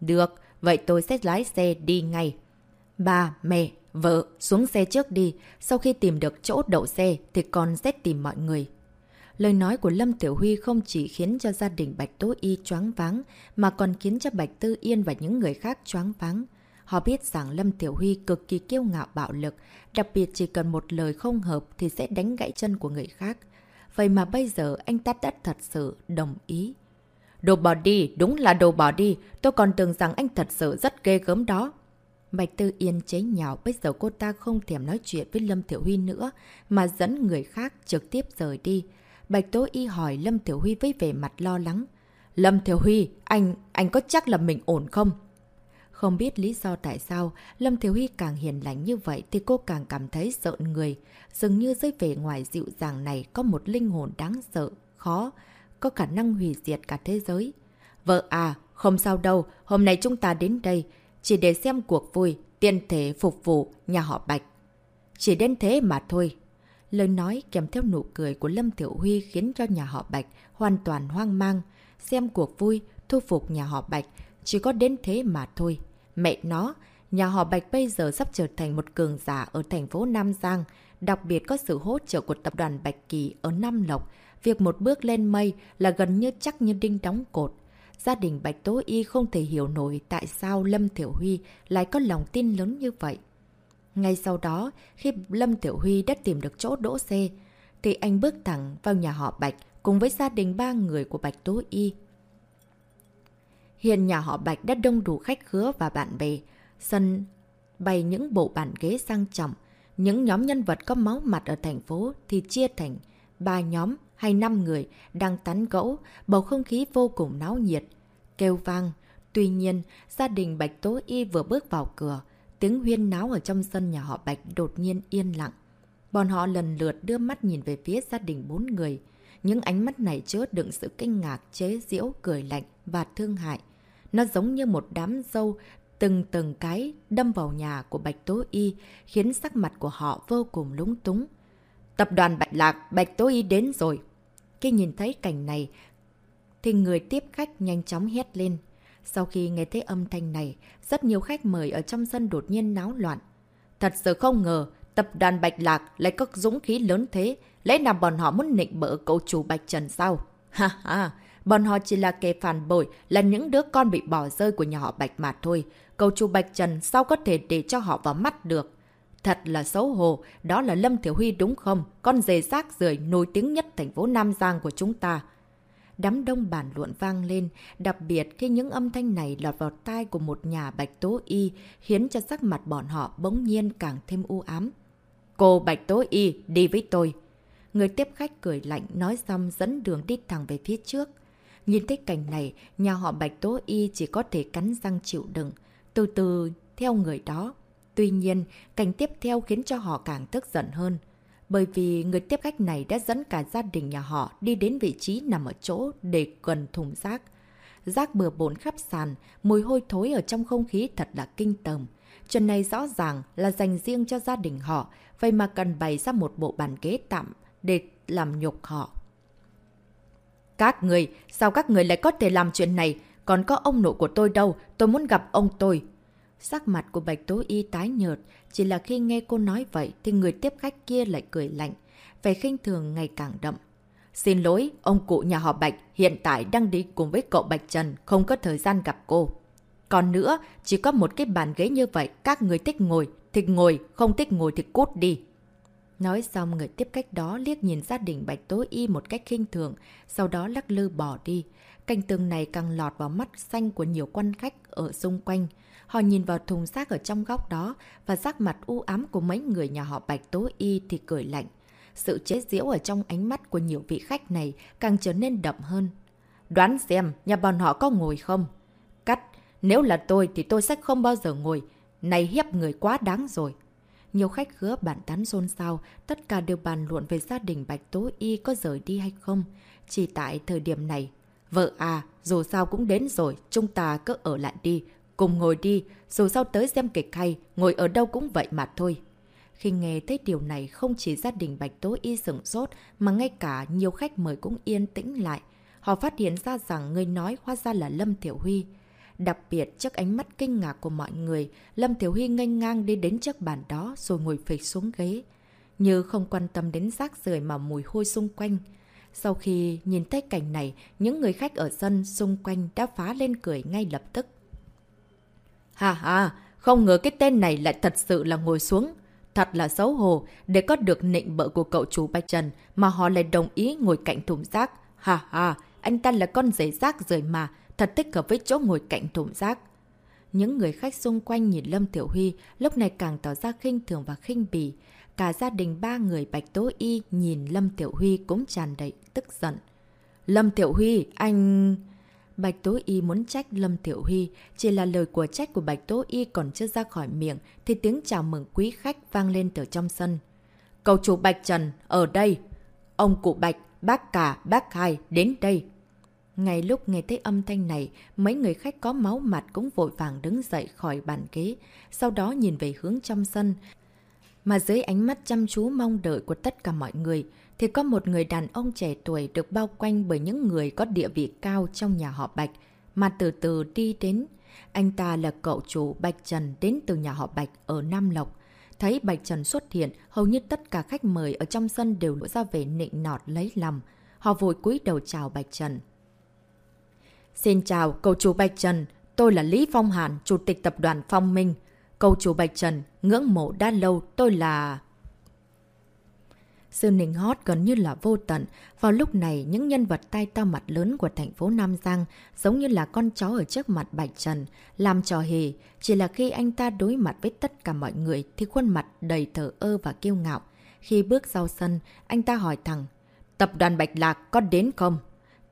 Được, vậy tôi sẽ lái xe đi ngay. Ba, mẹ, vợ, xuống xe trước đi. Sau khi tìm được chỗ đậu xe thì con sẽ tìm mọi người. Lời nói của Lâm Tiểu Huy không chỉ khiến cho gia đình Bạch Tố Y choáng váng, mà còn khiến cho Bạch Tư Yên và những người khác choáng váng. Họ biết rằng Lâm Tiểu Huy cực kỳ kiêu ngạo bạo lực, đặc biệt chỉ cần một lời không hợp thì sẽ đánh gãy chân của người khác. Vậy mà bây giờ anh ta đã thật sự đồng ý. Đồ bỏ đi, đúng là đồ bỏ đi, tôi còn tưởng rằng anh thật sự rất ghê gớm đó. Bạch Tư Yên chế nhạo bây giờ cô ta không thèm nói chuyện với Lâm Thiểu Huy nữa, mà dẫn người khác trực tiếp rời đi. Bạch Tố Y hỏi Lâm Thiểu Huy với vẻ mặt lo lắng. Lâm Thiểu Huy, anh, anh có chắc là mình ổn không? Không biết lý do tại sao, Lâm Thiếu Huy càng hiền lành như vậy thì cô càng cảm thấy sợ người. Dường như dưới vẻ ngoài dịu dàng này có một linh hồn đáng sợ, khó, có khả năng hủy diệt cả thế giới. Vợ à, không sao đâu, hôm nay chúng ta đến đây, chỉ để xem cuộc vui, tiên thể phục vụ nhà họ Bạch. Chỉ đến thế mà thôi. Lời nói kèm theo nụ cười của Lâm Tiểu Huy khiến cho nhà họ Bạch hoàn toàn hoang mang. Xem cuộc vui, thu phục nhà họ Bạch, chỉ có đến thế mà thôi. Mẹ nó, nhà họ Bạch bây giờ sắp trở thành một cường giả ở thành phố Nam Giang, đặc biệt có sự hỗ trợ của tập đoàn Bạch Kỳ ở Nam Lộc. Việc một bước lên mây là gần như chắc như đinh đóng cột. Gia đình Bạch Tố Y không thể hiểu nổi tại sao Lâm Tiểu Huy lại có lòng tin lớn như vậy. Ngay sau đó, khi Lâm Tiểu Huy đã tìm được chỗ đỗ xe, thì anh bước thẳng vào nhà họ Bạch cùng với gia đình ba người của Bạch Tố Y. Hiện nhà họ Bạch đã đông đủ khách khứa và bạn bè. Sân bày những bộ bàn ghế sang trọng. Những nhóm nhân vật có máu mặt ở thành phố thì chia thành ba nhóm hay năm người đang tán gẫu, bầu không khí vô cùng náo nhiệt. Kêu vang. Tuy nhiên, gia đình Bạch Tố Y vừa bước vào cửa, tiếng huyên náo ở trong sân nhà họ Bạch đột nhiên yên lặng. Bọn họ lần lượt đưa mắt nhìn về phía gia đình bốn người. Những ánh mắt này chứa đựng sự kinh ngạc, chế giễu, cười lạnh và thương hại. Nó giống như một đám dâu từng từng cái đâm vào nhà của Bạch Tố Y, khiến sắc mặt của họ vô cùng lúng túng. Tập đoàn Bạch Lạc, Bạch Tố Y đến rồi. Khi nhìn thấy cảnh này, thì người tiếp khách nhanh chóng hét lên. Sau khi nghe thấy âm thanh này, rất nhiều khách mời ở trong sân đột nhiên náo loạn. Thật sự không ngờ, tập đoàn Bạch Lạc lại có dũng khí lớn thế. Lẽ nào bọn họ muốn nịnh bỡ cậu chủ Bạch Trần sao? [laughs] Ha ha, Bọn họ chỉ là kẻ phản bội, là những đứa con bị bỏ rơi của nhà họ Bạch mà thôi. Cầu chủ Bạch Trần sao có thể để cho họ vào mắt được? Thật là xấu hổ, đó là Lâm Thiểu Huy đúng không? Con dề rác rưởi nổi tiếng nhất thành phố Nam Giang của chúng ta. Đám đông bàn luận vang lên, đặc biệt khi những âm thanh này lọt vào tai của một nhà Bạch Tố Y, khiến cho sắc mặt bọn họ bỗng nhiên càng thêm u ám. Cô Bạch Tố Y, đi với tôi. Người tiếp khách cười lạnh nói xong dẫn đường đi thẳng về phía trước. Nhìn thấy cảnh này, nhà họ Bạch Tố Y chỉ có thể cắn răng chịu đựng, từ từ theo người đó. Tuy nhiên, cảnh tiếp theo khiến cho họ càng tức giận hơn. Bởi vì người tiếp khách này đã dẫn cả gia đình nhà họ đi đến vị trí nằm ở chỗ để gần thùng rác. Rác bừa bộn khắp sàn, mùi hôi thối ở trong không khí thật là kinh tởm. Chuyện này rõ ràng là dành riêng cho gia đình họ, vậy mà cần bày ra một bộ bàn ghế tạm để làm nhục họ. Các người, sao các người lại có thể làm chuyện này? Còn có ông nội của tôi đâu, tôi muốn gặp ông tôi. Sắc mặt của Bạch Tố Y tái nhợt, chỉ là khi nghe cô nói vậy thì người tiếp khách kia lại cười lạnh, vẻ khinh thường ngày càng đậm. Xin lỗi, ông cụ nhà họ Bạch hiện tại đang đi cùng với cậu Bạch Trần, không có thời gian gặp cô. Còn nữa, chỉ có một cái bàn ghế như vậy, các người thích ngồi, thích ngồi, không thích ngồi thì cút đi. Nói xong người tiếp cách đó liếc nhìn gia đình Bạch Tố Y một cách khinh thường, sau đó lắc lư bỏ đi. cảnh tường này càng lọt vào mắt xanh của nhiều quan khách ở xung quanh. Họ nhìn vào thùng xác ở trong góc đó và sắc mặt u ám của mấy người nhà họ Bạch Tố Y thì cười lạnh. Sự chế giễu ở trong ánh mắt của nhiều vị khách này càng trở nên đậm hơn. Đoán xem nhà bọn họ có ngồi không? Cắt, nếu là tôi thì tôi sẽ không bao giờ ngồi. Này hiếp người quá đáng rồi. Nhiều khách khứa bàn tán xôn xao, tất cả đều bàn luận về gia đình Bạch Tố Y có rời đi hay không. Chỉ tại thời điểm này, vợ à, dù sao cũng đến rồi, chúng ta cứ ở lại đi, cùng ngồi đi, dù sao tới xem kịch hay, ngồi ở đâu cũng vậy mà thôi. Khi nghe thấy điều này, không chỉ gia đình Bạch Tố Y sửng sốt, mà ngay cả nhiều khách mời cũng yên tĩnh lại. Họ phát hiện ra rằng người nói hóa ra là Lâm Thiểu Huy. Đặc biệt trước ánh mắt kinh ngạc của mọi người, Lâm Thiểu Huy nghênh ngang đi đến trước bàn đó rồi ngồi phịch xuống ghế. Như không quan tâm đến rác rưởi mà mùi hôi xung quanh. Sau khi nhìn thấy cảnh này, những người khách ở sân xung quanh đã phá lên cười ngay lập tức. Hà hà, không ngờ cái tên này lại thật sự là ngồi xuống. Thật là xấu hổ, để có được nịnh bợ của cậu chủ Bạch Trần mà họ lại đồng ý ngồi cạnh thùng rác. Hà hà, anh ta là con giấy rác rời mà, thật thích hợp với chỗ ngồi cạnh thùng rác. Những người khách xung quanh nhìn Lâm Tiểu Huy lúc này càng tỏ ra khinh thường và khinh bỉ. Cả gia đình ba người Bạch Tố Y nhìn Lâm Tiểu Huy cũng tràn đầy tức giận. Lâm Tiểu Huy, anh... Bạch Tố Y muốn trách Lâm Thiệu Huy, chỉ là lời của trách của Bạch Tố Y còn chưa ra khỏi miệng, thì tiếng chào mừng quý khách vang lên từ trong sân. Cầu chủ Bạch Trần, ở đây! Ông cụ Bạch, bác cả, bác hai, đến đây! Ngay lúc nghe thấy âm thanh này, mấy người khách có máu mặt cũng vội vàng đứng dậy khỏi bàn ghế, sau đó nhìn về hướng trong sân. Mà dưới ánh mắt chăm chú mong đợi của tất cả mọi người, thì có một người đàn ông trẻ tuổi được bao quanh bởi những người có địa vị cao trong nhà họ Bạch, mà từ từ đi đến. Anh ta là cậu chủ Bạch Trần đến từ nhà họ Bạch ở Nam Lộc. Thấy Bạch Trần xuất hiện, hầu như tất cả khách mời ở trong sân đều lộ ra về nịnh nọt lấy lòng. Họ vội cúi đầu chào Bạch Trần. Xin chào, cậu chủ Bạch Trần. Tôi là Lý Phong Hàn, chủ tịch tập đoàn Phong Minh. Cậu chủ Bạch Trần, ngưỡng mộ đã lâu, tôi là... Sự nịnh hót gần như là vô tận. Vào lúc này, những nhân vật tay to mặt lớn của thành phố Nam Giang giống như là con chó ở trước mặt Bạch Trần, làm trò hề. Chỉ là khi anh ta đối mặt với tất cả mọi người thì khuôn mặt đầy thở ơ và kiêu ngạo. Khi bước sau sân, anh ta hỏi thẳng, Tập đoàn Bạch Lạc có đến không?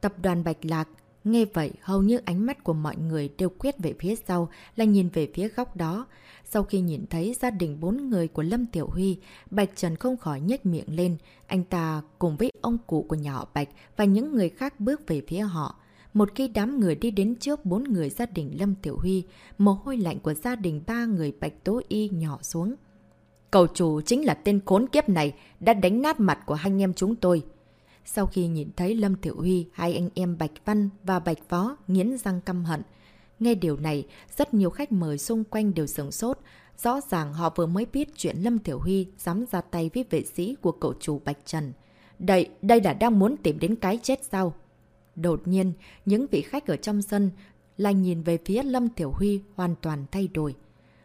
Tập đoàn Bạch Lạc Nghe vậy, hầu như ánh mắt của mọi người đều quét về phía sau, là nhìn về phía góc đó. Sau khi nhìn thấy gia đình bốn người của Lâm Tiểu Huy, Bạch Trần không khỏi nhếch miệng lên. Anh ta cùng với ông cụ của nhà họ Bạch và những người khác bước về phía họ. Một khi đám người đi đến trước bốn người gia đình Lâm Tiểu Huy, mồ hôi lạnh của gia đình ba người Bạch Tố Y nhỏ xuống. Cầu chủ chính là tên khốn kiếp này đã đánh nát mặt của hai anh em chúng tôi. Sau khi nhìn thấy Lâm Tiểu Huy, hai anh em Bạch Văn và Bạch Phó nghiến răng căm hận. Nghe điều này, rất nhiều khách mời xung quanh đều sửng sốt. Rõ ràng họ vừa mới biết chuyện Lâm Tiểu Huy dám ra tay với vệ sĩ của cậu chủ Bạch Trần. Đây, đây là đang muốn tìm đến cái chết sao? Đột nhiên, những vị khách ở trong sân lại nhìn về phía Lâm Tiểu Huy hoàn toàn thay đổi.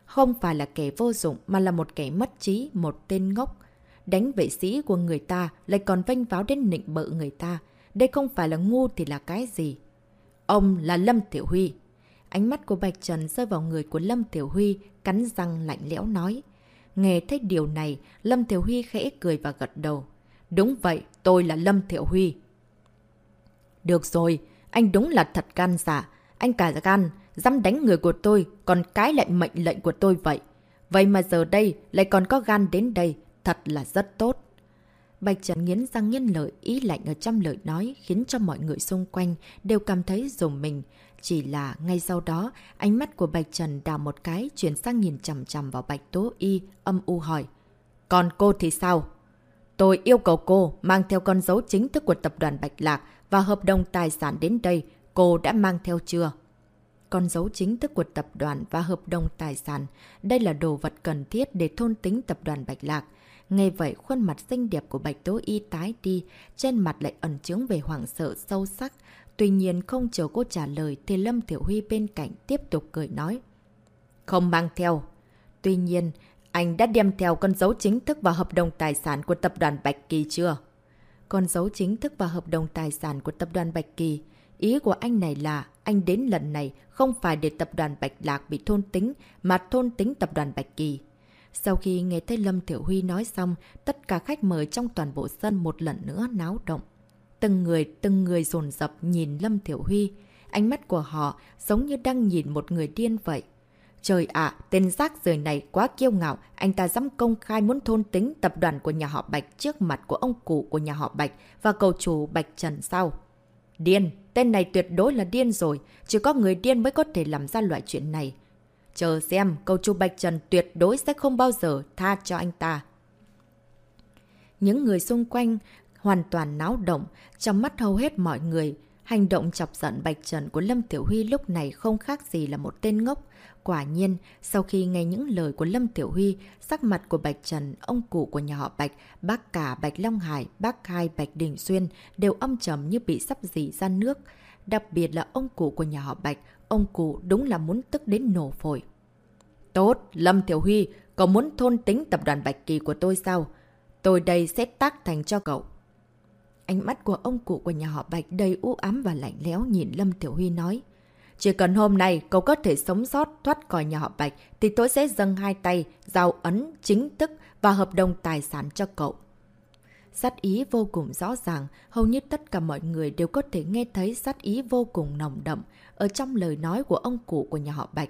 Không phải là kẻ vô dụng mà là một kẻ mất trí, một tên ngốc. Đánh vệ sĩ của người ta lại còn vênh váo đến nịnh bợ người ta. Đây không phải là ngu thì là cái gì? Ông là Lâm Tiểu Huy. Ánh mắt của Bạch Trần rơi vào người của Lâm Tiểu Huy, cắn răng lạnh lẽo nói. Nghe thấy điều này, Lâm Tiểu Huy khẽ cười và gật đầu. Đúng vậy, tôi là Lâm tiểu Huy. Được rồi, anh đúng là thật gan dạ. Anh cả gan, dám đánh người của tôi, còn cái lại mệnh lệnh của tôi vậy. Vậy mà giờ đây lại còn có gan đến đây, thật là rất tốt. Bạch Trần nghiến răng nghiến lợi, ý lạnh ở trong lời nói khiến cho mọi người xung quanh đều cảm thấy dùng mình. Chỉ là ngay sau đó, ánh mắt của Bạch Trần đào một cái chuyển sang nhìn chầm chầm vào Bạch Tố Y, âm u hỏi. Còn cô thì sao? Tôi yêu cầu cô mang theo con dấu chính thức của tập đoàn Bạch Lạc và hợp đồng tài sản đến đây. Cô đã mang theo chưa? Con dấu chính thức của tập đoàn và hợp đồng tài sản. Đây là đồ vật cần thiết để thôn tính tập đoàn Bạch Lạc. Nghe vậy, khuôn mặt xinh đẹp của Bạch Tố Y tái đi, trên mặt lại ẩn chướng về hoảng sợ sâu sắc. Tuy nhiên không chờ cô trả lời thì Lâm Tiểu Huy bên cạnh tiếp tục cười nói. Không mang theo. Tuy nhiên, anh đã đem theo con dấu chính thức và hợp đồng tài sản của tập đoàn Bạch Kỳ chưa? Con dấu chính thức và hợp đồng tài sản của tập đoàn Bạch Kỳ. Ý của anh này là anh đến lần này không phải để tập đoàn Bạch Lạc bị thôn tính, mà thôn tính tập đoàn Bạch Kỳ. Sau khi nghe thấy Lâm Tiểu Huy nói xong, tất cả khách mời trong toàn bộ sân một lần nữa náo động. Từng người, từng người dồn dập nhìn Lâm Tiểu Huy. Ánh mắt của họ giống như đang nhìn một người điên vậy. Trời ạ, tên rác rời này quá kiêu ngạo, anh ta dám công khai muốn thôn tính tập đoàn của nhà họ Bạch trước mặt của ông cụ của nhà họ Bạch và cầu chủ Bạch Trần sau. Điên, tên này tuyệt đối là điên rồi, chỉ có người điên mới có thể làm ra loại chuyện này. Chờ xem, cầu chủ Bạch Trần tuyệt đối sẽ không bao giờ tha cho anh ta. Những người xung quanh hoàn toàn náo động, trong mắt hầu hết mọi người. Hành động chọc giận Bạch Trần của Lâm Tiểu Huy lúc này không khác gì là một tên ngốc. Quả nhiên, sau khi nghe những lời của Lâm Tiểu Huy, sắc mặt của Bạch Trần, ông cụ của nhà họ Bạch, bác cả Bạch Long Hải, bác hai Bạch Đình Xuyên đều âm trầm như bị sắp dì ra nước. Đặc biệt là ông cụ của nhà họ Bạch, ông cụ đúng là muốn tức đến nổ phổi. Tốt, Lâm Tiểu Huy, cậu muốn thôn tính tập đoàn Bạch Kỳ của tôi sao? Tôi đây sẽ tác thành cho cậu. Ánh mắt của ông cụ của nhà họ Bạch đầy u ám và lạnh lẽo nhìn Lâm Tiểu Huy nói. Chỉ cần hôm nay cậu có thể sống sót thoát khỏi nhà họ Bạch thì tôi sẽ dâng hai tay, giao ấn, chính thức và hợp đồng tài sản cho cậu. Sát ý vô cùng rõ ràng, hầu như tất cả mọi người đều có thể nghe thấy sát ý vô cùng nồng đậm ở trong lời nói của ông cụ của nhà họ Bạch.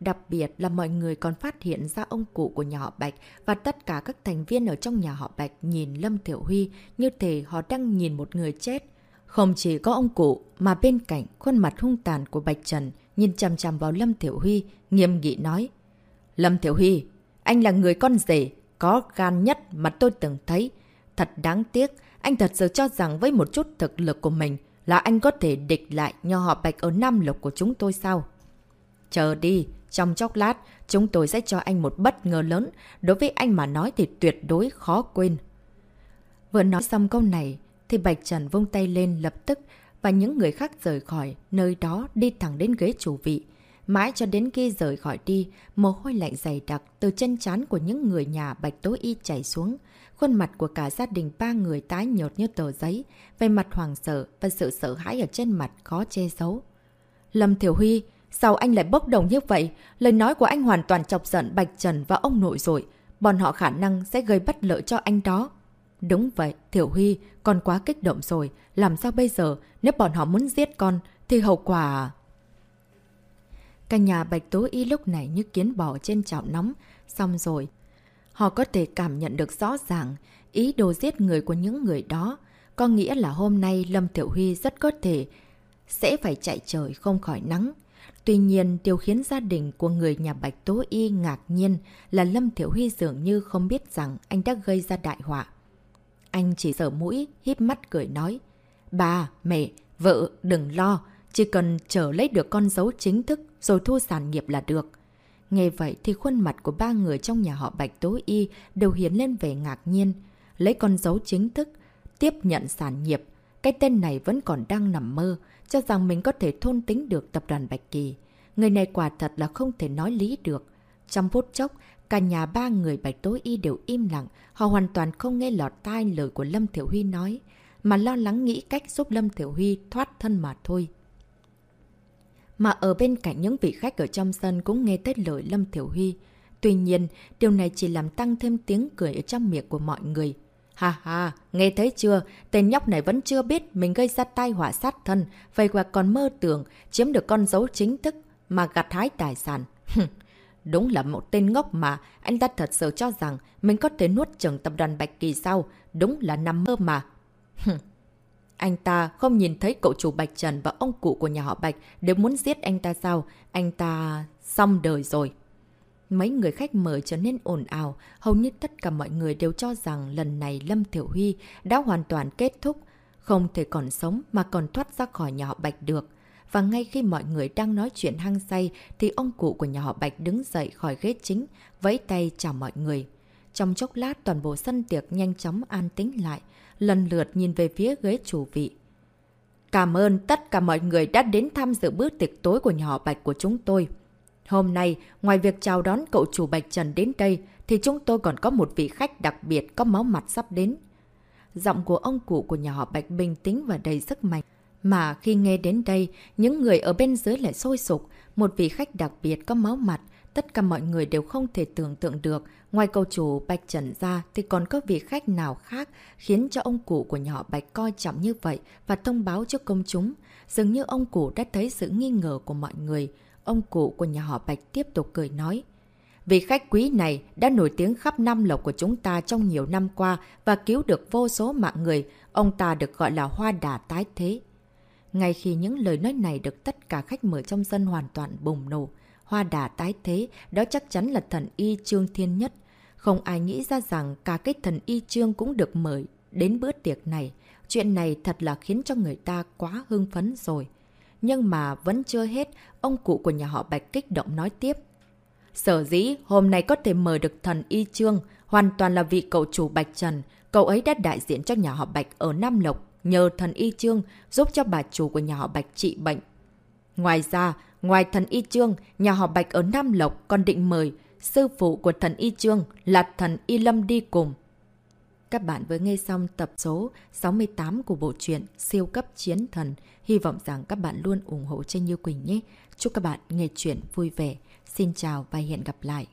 Đặc biệt là mọi người còn phát hiện ra ông cụ của nhà họ Bạch và tất cả các thành viên ở trong nhà họ Bạch nhìn Lâm Thiểu Huy như thể họ đang nhìn một người chết. Không chỉ có ông cụ, mà bên cạnh khuôn mặt hung tàn của Bạch Trần nhìn chằm chằm vào Lâm Thiểu Huy, nghiêm nghị nói. Lâm Thiểu Huy, anh là người con rể, có gan nhất mà tôi từng thấy. Thật đáng tiếc, anh thật sự cho rằng với một chút thực lực của mình là anh có thể địch lại nho họ Bạch ở Nam lộc của chúng tôi sao? Chờ đi, trong chốc lát, chúng tôi sẽ cho anh một bất ngờ lớn. Đối với anh mà nói thì tuyệt đối khó quên. Vừa nói xong câu này, thì Bạch Trần vung tay lên lập tức và những người khác rời khỏi nơi đó đi thẳng đến ghế chủ vị. Mãi cho đến khi rời khỏi đi, mồ hôi lạnh dày đặc từ chân chán của những người nhà Bạch Tố Y chảy xuống. Khuôn mặt của cả gia đình ba người tái nhợt như tờ giấy, về mặt hoàng sợ và sự sợ hãi ở trên mặt khó che giấu. Lâm Thiểu Huy, Sao anh lại bốc đồng như vậy? Lời nói của anh hoàn toàn chọc giận Bạch Trần và ông nội rồi. Bọn họ khả năng sẽ gây bất lợi cho anh đó. Đúng vậy, Thiểu Huy, con quá kích động rồi. Làm sao bây giờ? Nếu bọn họ muốn giết con, thì hậu quả... À? Cả nhà Bạch Tố Y lúc này như kiến bò trên chảo nóng. Xong rồi, họ có thể cảm nhận được rõ ràng ý đồ giết người của những người đó. Có nghĩa là hôm nay Lâm Tiểu Huy rất có thể sẽ phải chạy trời không khỏi nắng. Tuy nhiên, điều khiến gia đình của người nhà Bạch Tố Y ngạc nhiên là Lâm Thiểu Huy dường như không biết rằng anh đã gây ra đại họa. Anh chỉ sở mũi, híp mắt cười nói. Bà, mẹ, vợ, đừng lo, chỉ cần chờ lấy được con dấu chính thức rồi thu sản nghiệp là được. Nghe vậy thì khuôn mặt của ba người trong nhà họ Bạch Tố Y đều hiến lên vẻ ngạc nhiên. Lấy con dấu chính thức, tiếp nhận sản nghiệp. Cái tên này vẫn còn đang nằm mơ, cho rằng mình có thể thôn tính được tập đoàn Bạch Kỳ. Người này quả thật là không thể nói lý được. Trong phút chốc, cả nhà ba người Bạch Tối Y đều im lặng, họ hoàn toàn không nghe lọt tai lời của Lâm Thiểu Huy nói, mà lo lắng nghĩ cách giúp Lâm Thiểu Huy thoát thân mà thôi. Mà ở bên cạnh những vị khách ở trong sân cũng nghe tới lời Lâm Thiểu Huy. Tuy nhiên, điều này chỉ làm tăng thêm tiếng cười ở trong miệng của mọi người. Ha ha, nghe thấy chưa? Tên nhóc này vẫn chưa biết mình gây ra tai họa sát thân, vậy mà còn mơ tưởng chiếm được con dấu chính thức mà gặt hái tài sản. Đúng là một tên ngốc mà, anh ta thật sự cho rằng mình có thể nuốt chừng tập đoàn Bạch Kỳ sao? Đúng là nằm mơ mà. anh ta không nhìn thấy cậu chủ Bạch Trần và ông cụ của nhà họ Bạch đều muốn giết anh ta sao? Anh ta xong đời rồi. Mấy người khách mời trở nên ồn ào, hầu như tất cả mọi người đều cho rằng lần này Lâm Thiểu Huy đã hoàn toàn kết thúc, không thể còn sống mà còn thoát ra khỏi nhà họ Bạch được. Và ngay khi mọi người đang nói chuyện hăng say thì ông cụ của nhà họ Bạch đứng dậy khỏi ghế chính, vẫy tay chào mọi người. Trong chốc lát toàn bộ sân tiệc nhanh chóng an tĩnh lại, lần lượt nhìn về phía ghế chủ vị. Cảm ơn tất cả mọi người đã đến tham dự bữa tiệc tối của nhà họ Bạch của chúng tôi. Hôm nay, ngoài việc chào đón cậu chủ Bạch Trần đến đây, thì chúng tôi còn có một vị khách đặc biệt có máu mặt sắp đến. Giọng của ông cụ của nhà họ Bạch bình tĩnh và đầy sức mạnh. Mà khi nghe đến đây, những người ở bên dưới lại sôi sục. Một vị khách đặc biệt có máu mặt, tất cả mọi người đều không thể tưởng tượng được. Ngoài cậu chủ Bạch Trần ra thì còn có vị khách nào khác khiến cho ông cụ của nhà họ Bạch coi trọng như vậy và thông báo cho công chúng. Dường như ông cụ đã thấy sự nghi ngờ của mọi người. Ông cụ của nhà họ Bạch tiếp tục cười nói. Vị khách quý này đã nổi tiếng khắp năm lộc của chúng ta trong nhiều năm qua và cứu được vô số mạng người. Ông ta được gọi là hoa đà tái thế. Ngay khi những lời nói này được tất cả khách mời trong sân hoàn toàn bùng nổ, hoa đà tái thế, đó chắc chắn là thần y trương thiên nhất. Không ai nghĩ ra rằng cả cái thần y trương cũng được mời đến bữa tiệc này. Chuyện này thật là khiến cho người ta quá hưng phấn rồi. Nhưng mà vẫn chưa hết, ông cụ của nhà họ Bạch kích động nói tiếp. Sở dĩ hôm nay có thể mời được thần Y Trương, hoàn toàn là vì cậu chủ Bạch Trần. Cậu ấy đã đại diện cho nhà họ Bạch ở Nam Lộc, nhờ thần Y Trương giúp cho bà chủ của nhà họ Bạch trị bệnh. Ngoài ra, ngoài thần Y Trương, nhà họ Bạch ở Nam Lộc còn định mời sư phụ của thần Y Trương là thần Y Lâm đi cùng. Các bạn vừa nghe xong tập số 68 của bộ truyện Siêu cấp chiến thần. Hy vọng rằng các bạn luôn ủng hộ cho Như Quỳnh nhé. Chúc các bạn nghe chuyện vui vẻ. Xin chào và hẹn gặp lại.